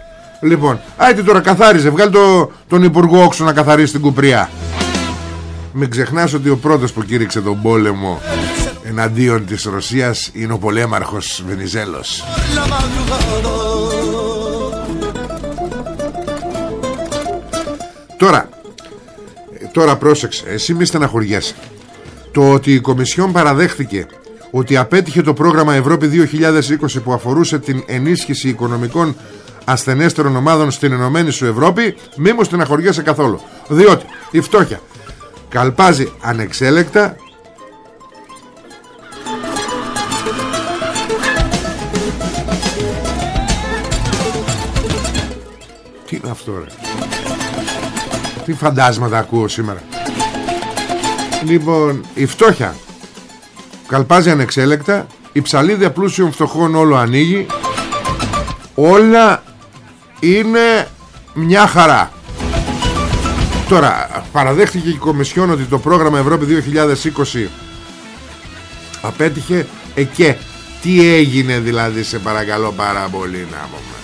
Λοιπόν, άιτε τώρα καθάριζε, βγάλει το, τον Υπουργό Όξο να καθαρίσει την Κοπριά. Μην ξεχνάς ότι ο πρώτος που κήρυξε τον πόλεμο εναντίον της Ρωσίας είναι ο πολέμαρχος Βενιζέλος Τώρα Τώρα πρόσεξε Εσύ μη στεναχωριέσαι Το ότι η Κομισιόν παραδέχτηκε Ότι απέτυχε το πρόγραμμα Ευρώπη 2020 Που αφορούσε την ενίσχυση οικονομικών ασθενέστερων ομάδων στην Ενωμένη σου Ευρώπη Μη μου στεναχωριέσαι καθόλου. Διότι η φτώχεια καλπάζει ανεξέλεκτα Τι είναι αυτό ρε; Τι φαντάσματα ακούω σήμερα Λοιπόν η φτώχεια. Καλπάζει ανεξέλεκτα Η ψαλίδια πλούσιων φτωχών όλο ανοίγει. Όλα είναι μια χαρά. Τώρα παραδέχτηκε η Κομισιόν ότι το πρόγραμμα Ευρώπη 2020 απέτυχε. Ε, και τι έγινε δηλαδή σε παρακαλώ πάρα πολύ να πούμε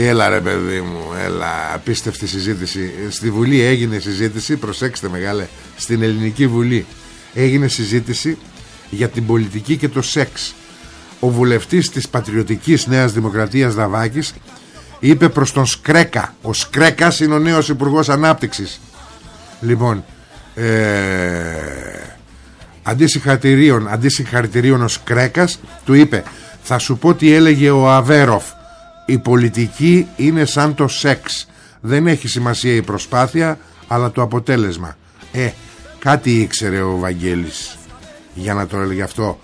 Έλα ρε παιδί μου Έλα. Απίστευτη συζήτηση. Στη Βουλή έγινε συζήτηση Προσέξτε μεγάλε Στην Ελληνική Βουλή. Έγινε συζήτηση Για την πολιτική και το σεξ. Ο βουλευτής της Πατριωτικής Νέας Δημοκρατίας Δαβάκης Είπε προς τον Σκρέκα. Ο Σκρέκας είναι ο νέος Υπουργός Ανάπτυξης. Λοιπόν ε, Αντί συγχαρητηρίων ο Σκρέκας Του είπε Θα σου πω τι έλεγε ο Αβέροφ η πολιτική είναι σαν το σεξ. Δεν έχει σημασία η προσπάθεια αλλά το αποτέλεσμα. Ε, κάτι ήξερε ο Βαγγέλης. Για να το έλεγε αυτό.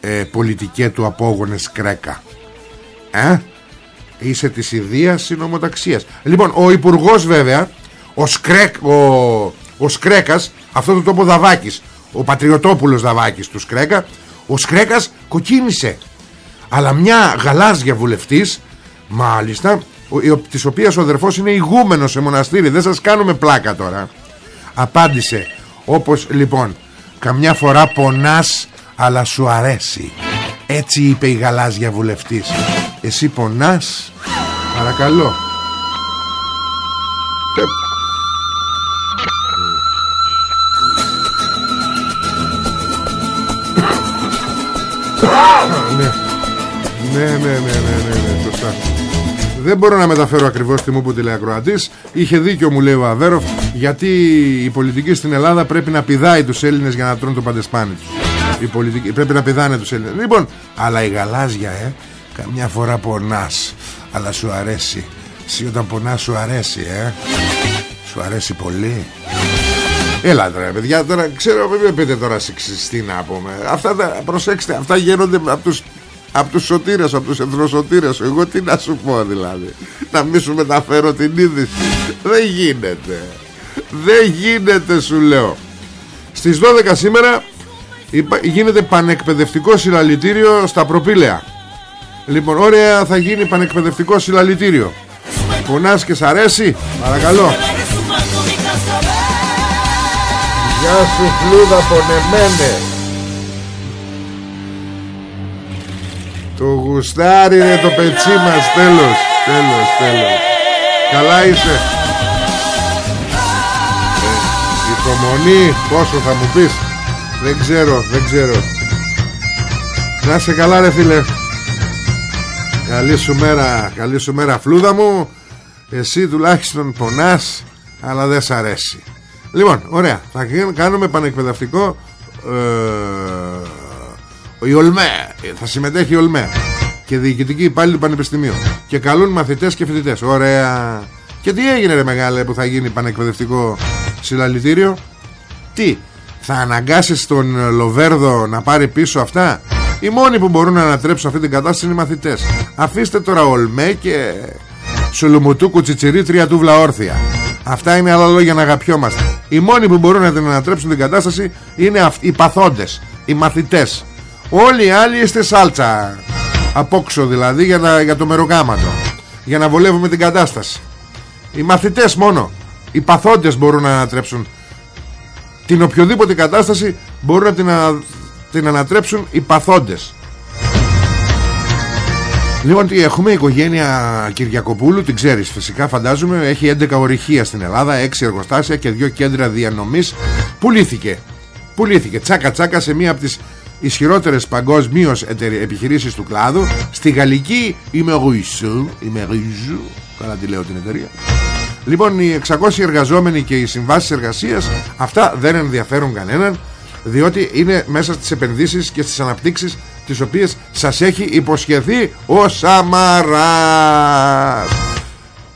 Ε, πολιτικέ του απόγονες κρέκα. Ε, είσαι της ιδίας συνομοταξίας. Λοιπόν ο υπουργός βέβαια ο, Σκρέκ, ο, ο Σκρέκας αυτό το τόπο Δαβάκης ο Πατριωτόπουλος Δαβάκης του Σκρέκα ο Σκρέκας κοκκίνησε. Αλλά μια γαλάζια βουλευτής μάλιστα της οποίας ο αδερφός είναι ηγούμενος σε μοναστήρι. Δεν σας κάνουμε πλάκα τώρα. Απάντησε όπως λοιπόν καμιά φορά πονάς αλλά σου αρέσει έτσι είπε η γαλάζια βουλευτής. Εσύ πονάς παρακαλώ ναι. Ναι, ναι, ναι, ναι, ναι, ναι, σωστά. Δεν μπορώ να μεταφέρω ακριβώς τι μου που τηλεακροατής Είχε δίκιο μου λέει ο Αβέροφ Γιατί η πολιτική στην Ελλάδα πρέπει να πηδάει τους Έλληνες για να τρώνε το παντεσπάνι τους. Η πολιτική, Πρέπει να πηδάνε τους Έλληνες. Λοιπόν, αλλά η γαλάζια ε Καμιά φορά πονάς Αλλά σου αρέσει. Εσύ όταν πονάς σου αρέσει ε. Σου αρέσει πολύ. Έλα τώρα παιδιά τώρα ξέρω μην πείτε τώρα σεξιστή να πούμε. Αυτά προσέξτε αυτά γίνονται από τους από τους σωτήρες, από τους εθνοσωτήρες Εγώ τι να σου πω δηλαδή. Να μην σου μεταφέρω την είδηση. Δεν γίνεται. Δεν γίνεται σου λέω. Στις 12 σήμερα Γίνεται πανεκπαιδευτικό συλλαλητήριο Στα προπήλαια. Λοιπόν ωραία θα γίνει πανεκπαιδευτικό συλλαλητήριο. Πονάς και σ' αρέσει Παρακαλώ. Γεια σου φλούδα πονεμένε Το γουστάρι είναι το πετσί μας Τέλος, τέλος, τέλος. Καλά είσαι. Ε, Υπομονή Πόσο θα μου πεις. Δεν ξέρω, δεν ξέρω. Να σε καλά ρε φίλε. Καλή σου μέρα Καλή σου μέρα φλούδα μου. Εσύ τουλάχιστον πονάς Αλλά δεν σ' αρέσει. Λοιπόν, ωραία. Θα κάνουμε πανεκπαιδευτικό ε, η ΟΛΜΕ θα συμμετέχει η ΟΛΜΕ και διοικητική υπάλληλη πανεπιστημίου και καλούν μαθητές και φοιτητές. Ωραία. Και τι έγινε ρε μεγάλε που θα γίνει πανεκπαιδευτικό συλλαλητήριο; Τι θα αναγκάσεις τον Λοβέρδο να πάρει πίσω αυτά; Οι μόνοι που μπορούν να ανατρέψουν αυτή την κατάσταση είναι οι μαθητές. Αφήστε τώρα ΟΛΜΕ και Σουλουμουτού κουτσιτσιρί τρία τούβλα όρθια. Αυτά είναι άλλα λόγια να αγαπιόμαστε. Οι μόνοι που μπορούν να την ανατρέψουν την κατάσταση Είναι οι παθόντες Οι μαθητές Όλοι οι άλλοι είστε σάλτσα. Απόξω δηλαδή για, να, για το μεροκάματο. Για να βολεύουμε την κατάσταση. Οι μαθητές μόνο. Οι παθόντες μπορούν να ανατρέψουν. Την οποιοδήποτε κατάσταση Μπορούν να την, την ανατρέψουν Οι παθόντες. Λοιπόν έχουμε οικογένεια Κυριακοπούλου Την ξέρεις φυσικά φαντάζομαι. Έχει 11 ορυχεία στην Ελλάδα 6 εργοστάσια και 2 κέντρα διανομής. Πουλήθηκε. Πουλήθηκε. Τσάκα τσάκα σε μία από τις ισχυρότερες παγκόσμιως επιχειρήσεις του κλάδου. Στη γαλλική Ημερουίσου Ημερουίσου καλά τη λέω την εταιρεία. Λοιπόν οι 600 εργαζόμενοι και οι συμβάσεις εργασίας αυτά δεν ενδιαφέρουν κανέναν διότι είναι μέσα στις επενδύσεις και στις αναπτύξεις τις οποίες σας έχει υποσχεθεί ο Σαμαράς.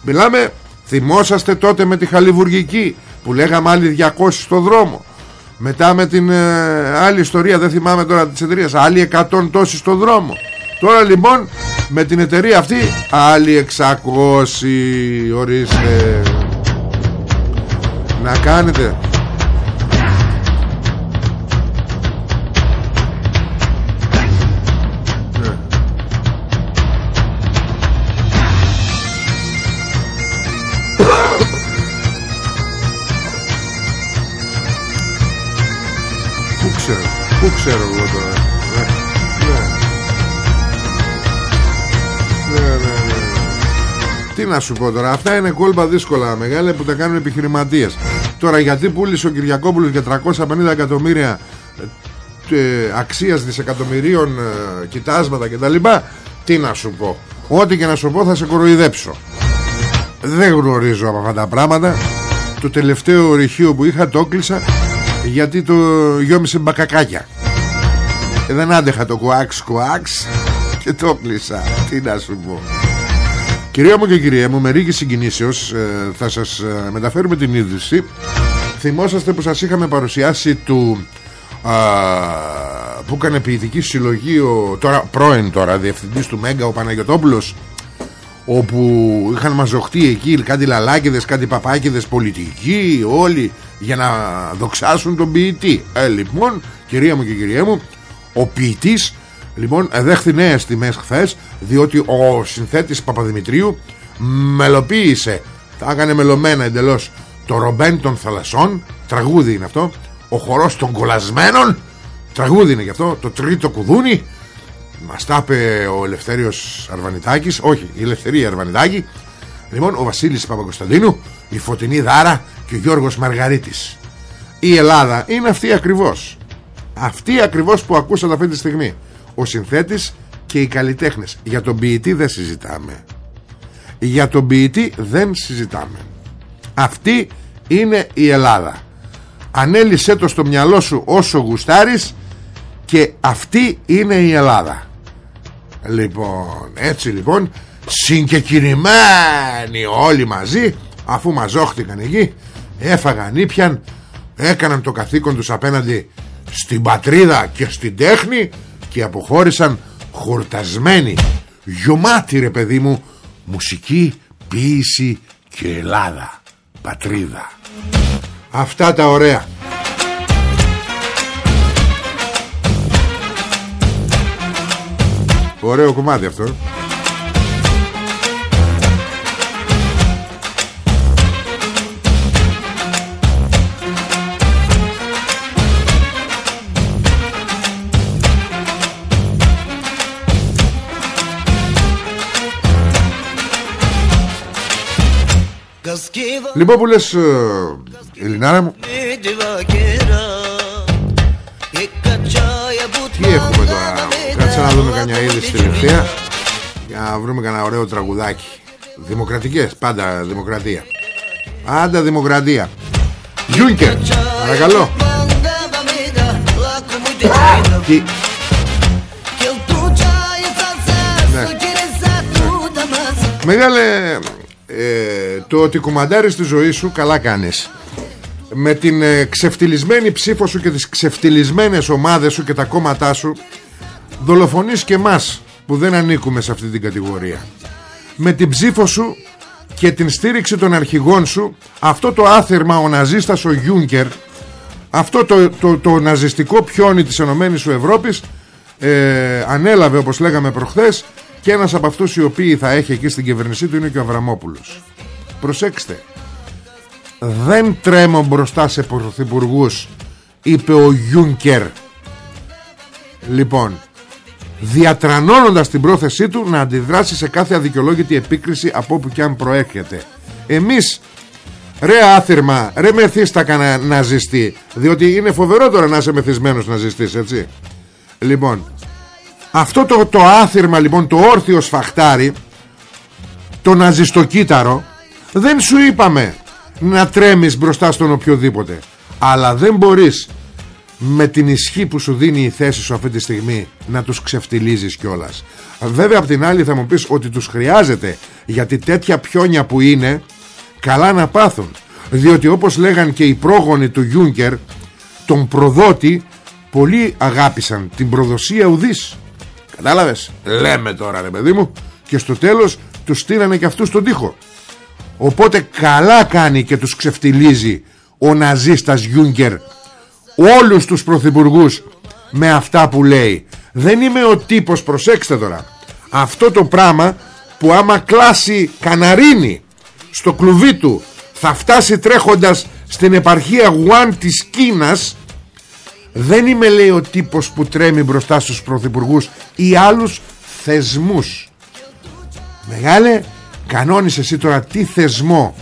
Μιλάμε θυμόσαστε τότε με τη Χαλιβουργική που λέγαμε άλλοι 200 στο δρόμο μετά με την ε, άλλη ιστορία Δεν θυμάμαι τώρα της εταιρείας Άλλοι 100 τόσοι στο δρόμο. Τώρα λοιπόν με την εταιρεία αυτή Άλλοι 600 Ορίστε. Να κάνετε Πού ξέρω εγώ τώρα. Ναι. Ναι, ναι, ναι. Τι να σου πω τώρα Αυτά είναι κόλπα δύσκολα μεγάλα που τα κάνουν επιχειρηματίες. Τώρα γιατί πούλησε ο Κυριακόπουλος για 350 εκατομμύρια ε, αξίας δισεκατομμυρίων ε, κοιτάσματα και τα λοιπά Τι να σου πω. Ό,τι και να σου πω θα σε κοροϊδέψω. Δεν γνωρίζω από αυτά τα πράγματα. Το τελευταίο ορυχείο που είχα το κλείσα γιατί το γιόμισε μπακακάκια. Ε, δεν άντεχα το κουάξ κουάξ και το κλείσα τι να σου πω. Κυρία μου και κυρία μου με ρίγη συγκινήσεως ε, θα σας ε, μεταφέρουμε την είδηση. Θυμόσαστε που σας είχαμε παρουσιάσει του α, που έκανε ποιητική συλλογή ο τώρα, πρώην τώρα διευθυντής του Μέγκα ο Παναγιωτόπουλος όπου είχαν μαζοχτεί εκεί κάτι λαλάκιδες, κάτι παπάκιδες πολιτικοί όλοι για να δοξάσουν τον ποιητή. Ε, λοιπόν κυρία μου και κυρία μου ο ποιητής λοιπόν δέχθη νέες τιμές χθες, διότι ο συνθέτης Παπαδημητρίου μελοποίησε θα έκανε μελωμένα εντελώς το ρομπέν των θαλασσών τραγούδι είναι αυτό ο χορός των κολασμένων τραγούδι είναι γι' αυτό το τρίτο κουδούνι μας τα είπε ο Ελευθέριος Αρβανιτάκης. Όχι η Ελευθερία Αρβανιτάκη. Λοιπόν ο Βασίλης Παπακοσταντίνου η Φωτεινή Δάρα και ο Γιώργος Μαργαρίτης. Η Ελλάδα είναι αυτή ακριβώς. Αυτή ακριβώς που ακούσατε αυτή τη στιγμή. Ο συνθέτης και οι καλλιτέχνες. Για τον ποιητή δεν συζητάμε. Για τον ποιητή δεν συζητάμε. Αυτή είναι η Ελλάδα. Ανέλησέ το στο μυαλό σου όσο γουστάρεις και αυτή είναι η Ελλάδα λοιπόν έτσι λοιπόν συγκεκριμένοι όλοι μαζί αφού μαζόχτηκαν εκεί έφαγαν ήπιαν έκαναν το καθήκον τους απέναντι στην πατρίδα και στην τέχνη και αποχώρησαν χορτασμένοι. Γιωμάτι ρε παιδί μου μουσική, ποίηση και Ελλάδα. Πατρίδα. Αυτά τα ωραία ωραίο κομμάτι αυτό. Λοιπόν που λες ε, Ελληνάρα μου Κάτσε να δούμε κανένα είδηση τελευταία Για να βρούμε κανένα ωραίο τραγουδάκι. Δημοκρατικές πάντα δημοκρατία. Πάντα δημοκρατία. Γιούνκερ Παρακαλώ. Τι; Ναι. Μεγάλε ε, το ότι κουμαντάρεις τη ζωή σου καλά κάνεις. Με την ε, ξεφτυλισμένη ψήφο σου και τις ξεφτυλισμένες ομάδες σου και τα κόμματά σου δολοφονείς και μας που δεν ανήκουμε σε αυτή την κατηγορία. Με την ψήφο σου και την στήριξη των αρχηγών σου αυτό το άθερμα ο ναζίστας ο Γιούνκερ αυτό το, το, το ναζιστικό πιόνι της Ενωμένης σου Ευρώπης ε, ανέλαβε όπως λέγαμε προχθές και ένας από αυτούς οι οποίοι θα έχει εκεί στην κυβέρνησή του είναι και ο Αβραμόπουλος. Προσέξτε δεν τρέμω μπροστά σε πρωθυπουργούς είπε ο Γιούνκερ. Λοιπόν διατρανώνοντας την πρόθεσή του να αντιδράσει σε κάθε αδικαιολόγητη επίκριση από όπου και αν προέρχεται. Εμείς ρε άθυρμα ρε μεθύστακα να, ζηστεί διότι είναι φοβερό τώρα να είσαι μεθυσμένος να ζηστείς έτσι. Λοιπόν αυτό το, το άθυρμα λοιπόν το όρθιο σφαχτάρι το ναζιστοκύτταρο δεν σου είπαμε να τρέμεις μπροστά στον οποιοδήποτε αλλά δεν μπορείς με την ισχύ που σου δίνει η θέση σου αυτή τη στιγμή να τους ξεφτιλίζεις κιόλας. Βέβαια απ' την άλλη θα μου πεις ότι τους χρειάζεται γιατί τέτοια πιόνια που είναι καλά να πάθουν. Διότι όπως λέγαν και οι πρόγονοι του Γιούγκερ τον προδότη πολλοί αγάπησαν την προδοσία ουδής. Κατάλαβες; Λέμε τώρα ρε παιδί μου Και στο τέλος τους στείλανε και αυτούς στον τοίχο. Οπότε καλά κάνει και τους ξεφτιλίζει Ο ναζίστας Γιούγκερ Όλους τους πρωθυπουργούς Με αυτά που λέει. Δεν είμαι ο τύπος προσέξτε τώρα. Αυτό το πράγμα Που άμα κλάσει καναρίνι Στο κλουβί του Θα φτάσει τρέχοντας Στην επαρχία Γουάν της Κίνας δεν είμαι λέει ο τύπος που τρέμει μπροστά στους πρωθυπουργούς ή άλλους θεσμούς. Μεγάλε κανόνισε εσύ τώρα τι θεσμό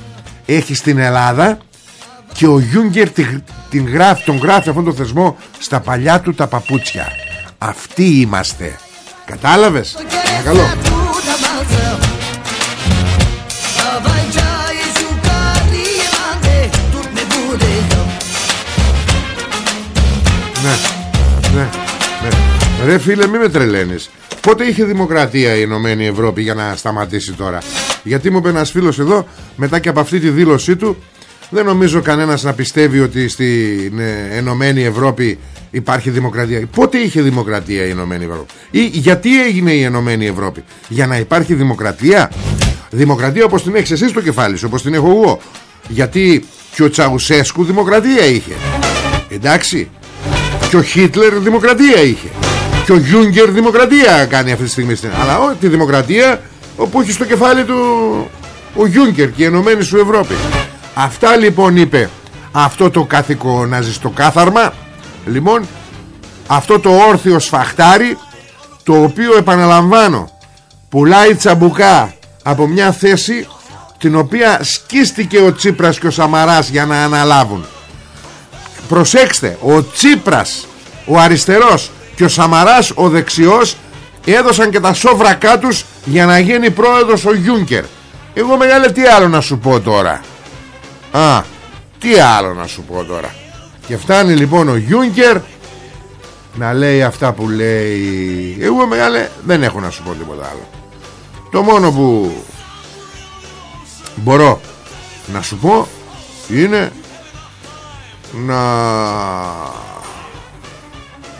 έχει στην Ελλάδα και ο Γιούγκερ την, γράφει, τον γράφει αυτόν τον θεσμό στα παλιά του τα παπούτσια. Αυτοί είμαστε. Κατάλαβες; Καλό Ναι, ναι, ναι. Ρε φίλε μη με τρελαίνεις. Πότε είχε δημοκρατία η Ενωμένη Ευρώπη για να σταματήσει τώρα; Γιατί μου είπε ένας φίλος εδώ Μετά και από αυτή τη δήλωσή του Δεν νομίζω κανένας να πιστεύει ότι στην ε, Ενωμένη Ευρώπη υπάρχει δημοκρατία. Πότε είχε δημοκρατία η Ενωμένη Ευρώπη; Ή γιατί έγινε η Ενωμένη Ευρώπη; Για να υπάρχει δημοκρατία. Δημοκρατία όπως την έχεις εσύ στο κεφάλι σου Όπως την έχω εγώ. Γιατί και ο Τσαουσέσκου δημοκρατία είχε. Εντάξει. Και ο Χίτλερ δημοκρατία είχε. Και ο Γιούγκερ δημοκρατία κάνει αυτή τη στιγμή Αλλά ό, τη δημοκρατία Όπου έχει στο κεφάλι του Ο Γιούγκερ και η Ενωμένη σου Ευρώπη Αυτά λοιπόν είπε Αυτό το καθηκό κάθαρμα Λοιπόν Αυτό το όρθιο σφαχτάρι Το οποίο επαναλαμβάνω Πουλάει τσαμπουκά Από μια θέση την οποία σκίστηκε ο Τσίπρας και ο Σαμαράς για να αναλάβουν προσέξτε ο Τσίπρας ο αριστερός και ο Σαμαράς ο δεξιός έδωσαν και τα σόβρακά τους για να γίνει πρόεδρος ο Γιούνκερ. Εγώ μεγάλε τι άλλο να σου πω τώρα α τι άλλο να σου πω τώρα. Και φτάνει λοιπόν ο Γιούνκερ να λέει αυτά που λέει. Εγώ μεγάλε δεν έχω να σου πω τίποτα άλλο. Το μόνο που μπορώ να σου πω είναι να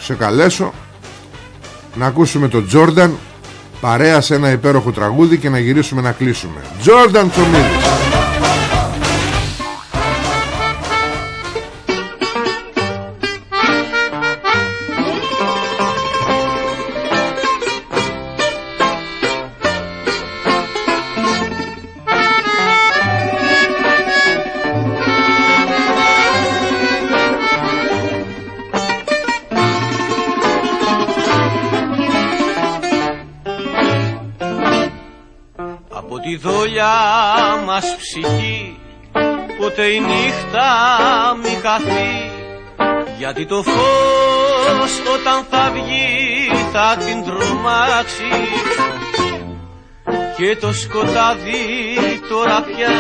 σε καλέσω να ακούσουμε τον Τζόρνταν παρέα σε ένα υπέροχο τραγούδι και να γυρίσουμε να κλείσουμε. Τζόρνταν Τσομίδης μη καθεί γιατί το φως όταν θα βγει θα την τρομάξει. Και το σκοτάδι τώρα πια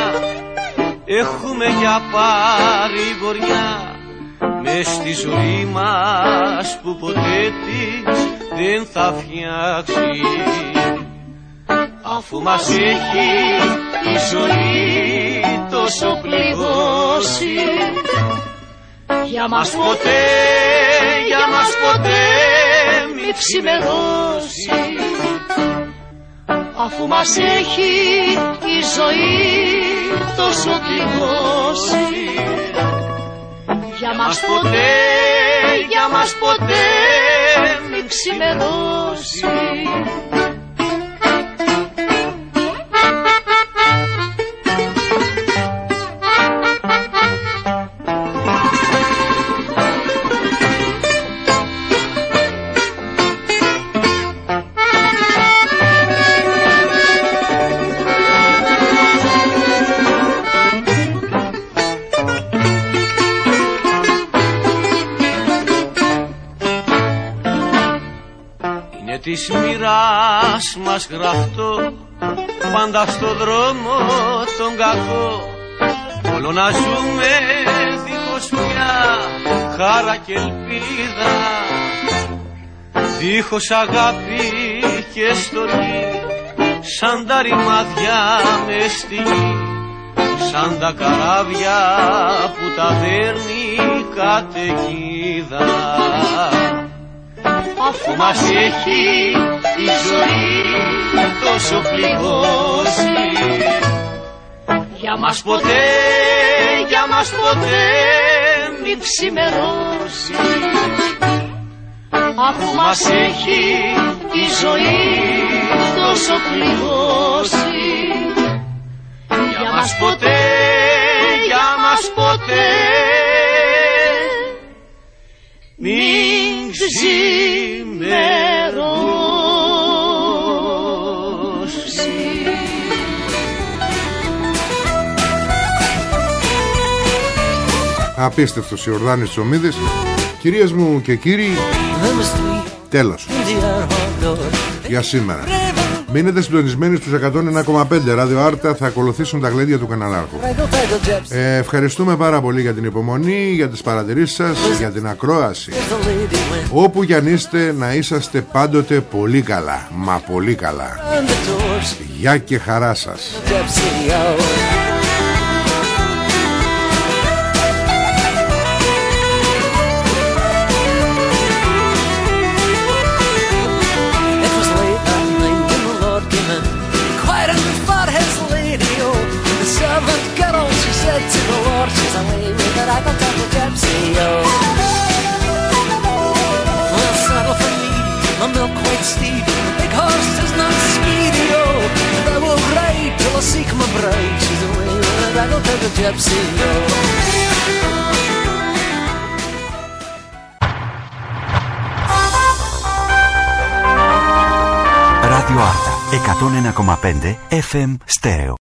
έχουμε για παρηγοριά. Μες στη ζωή μας που ποτέ της δεν θα φτιάξει. Αφού μας έχει η ζωή τόσο πληγώσει για μας ποτέ, για μας ποτέ μη ξημερώσει. Αφού μας έχει η ζωή τόσο πληγώσει για μας ποτέ, για μας ποτέ μη ξημερώσει της μοίρας μας γραφτό πάντα στο δρόμο τον κακό. Όλο να ζούμε δίχως μια χάρα και ελπίδα. Δίχως αγάπη και στολή σαν τα ρημάδια μες στη γη. Σαν τα καράβια που τα δέρνει καταιγίδα αφού μας έχει η ζωή τόσο πληγώσει. Για μας ποτέ, για μας ποτέ μην ξημερώσει. Αφού μας έχει η ζωή τόσο πληγώσει. Για μας ποτέ, Απίστευτος Ιορδάνης Τσομίδης Κυρίες μου και κύριοι Τέλος. Για σήμερα. Μείνετε συντονισμένοι στους 101,5 Ράδιο Άρτα θα ακολουθήσουν τα γλέντια του καναλάρχου ε, Ευχαριστούμε πάρα πολύ για την υπομονή Για τις παρατηρήσεις σας Για την ακρόαση. Όπου κι αν είστε να είσαστε πάντοτε πολύ καλά. Μα πολύ καλά. Γεια και χαρά σας her I got the gypsy. Oh. Ράδιο Άρτα 101,5 FM Στέρεο